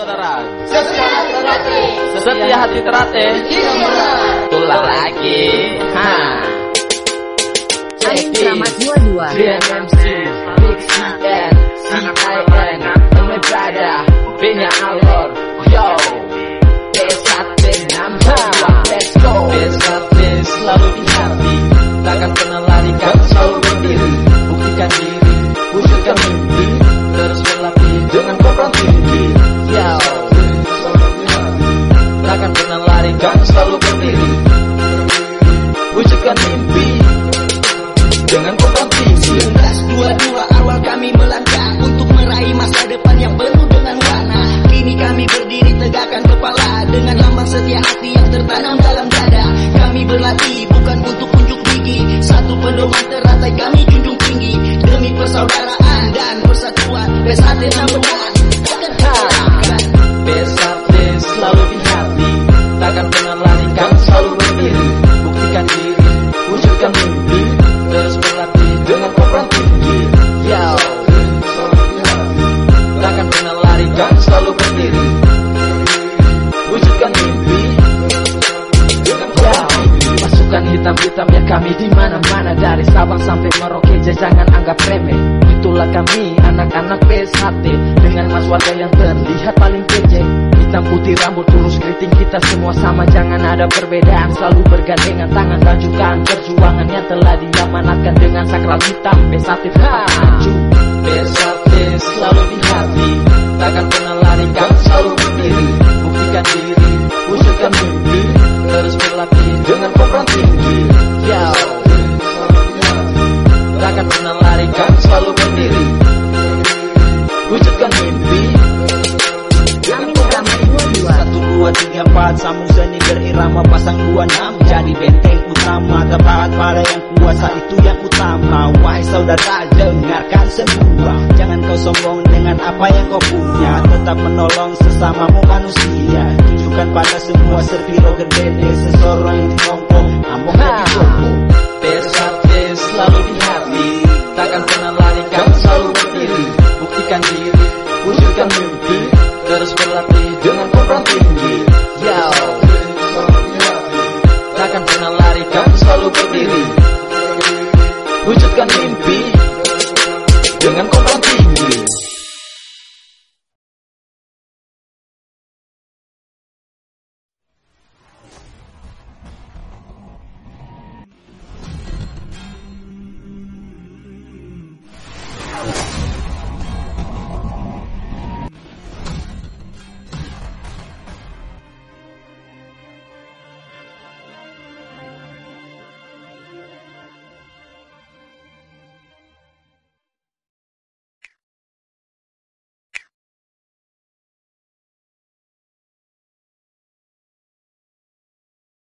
saudara. Setia hati Setia hati Hidup benar Tulah lagi. Ha. Kramat 22 DMC Big CN CIN brother B-nya Alor Yo B1 nambah Let's go B1 selalu di hati Takkan pernah larikan selalu berdiri Buktikan diri Wujudkan mimpi Terus berlatih dengan koran tinggi larikan selalu berdiri Wujudkan mimpi koran tinggi 1922 awal kami melangkah untuk meraih masa depan yang penuh dengan warna. Kini kami berdiri tegakkan kepala dengan lambang setia hati yang tertanam dalam dada. Kami berlatih bukan untuk unjuk gigi, satu pedoman teratai kami junjung tinggi demi persaudaraan dan persatuan. Bersatu Takkan pernah larikan selalu berdiri. Buktikan diri, wujudkan mimpi. Terus berlatih dengan koran tinggi. Yo. Takkan pernah larikan selalu berdiri. Wujudkan mimpi. Pasukan hitam-hitam ya kami di mana-mana. Dari Sabang sampai Merauke jangan anggap remeh. Itulah kami anak-anak PSHT Dengan mas warga yang terlihat paling kece Hitam putih rambut lurus keriting kita semua sama. Jangan ada perbedaan selalu bergandengan tangan. Lanjutkan perjuangan yang telah diamanatkan Dengan sakral hitam tetap maju PSHT selalu di hati. Takkan pernah larikan selalu berdiri. Buktikan diri, wujudkan mimpi. Terus berlatih dengan koran tinggi. Yo Takkan pernah larikan selalu berdiri. Wujudkan mimpi berirama pasang dua enam jadi benteng utama. Tepat pada yang kuasa itu yang utama. Wahai saudara dengarkan semua. Jangan kau sombong dengan apa yang kau punya. Tetap menolong sesamamu manusia. Tunjukkan pada semua sepiro gedene sesorang yang ambong jadi joko PSHT mimpi. Dengan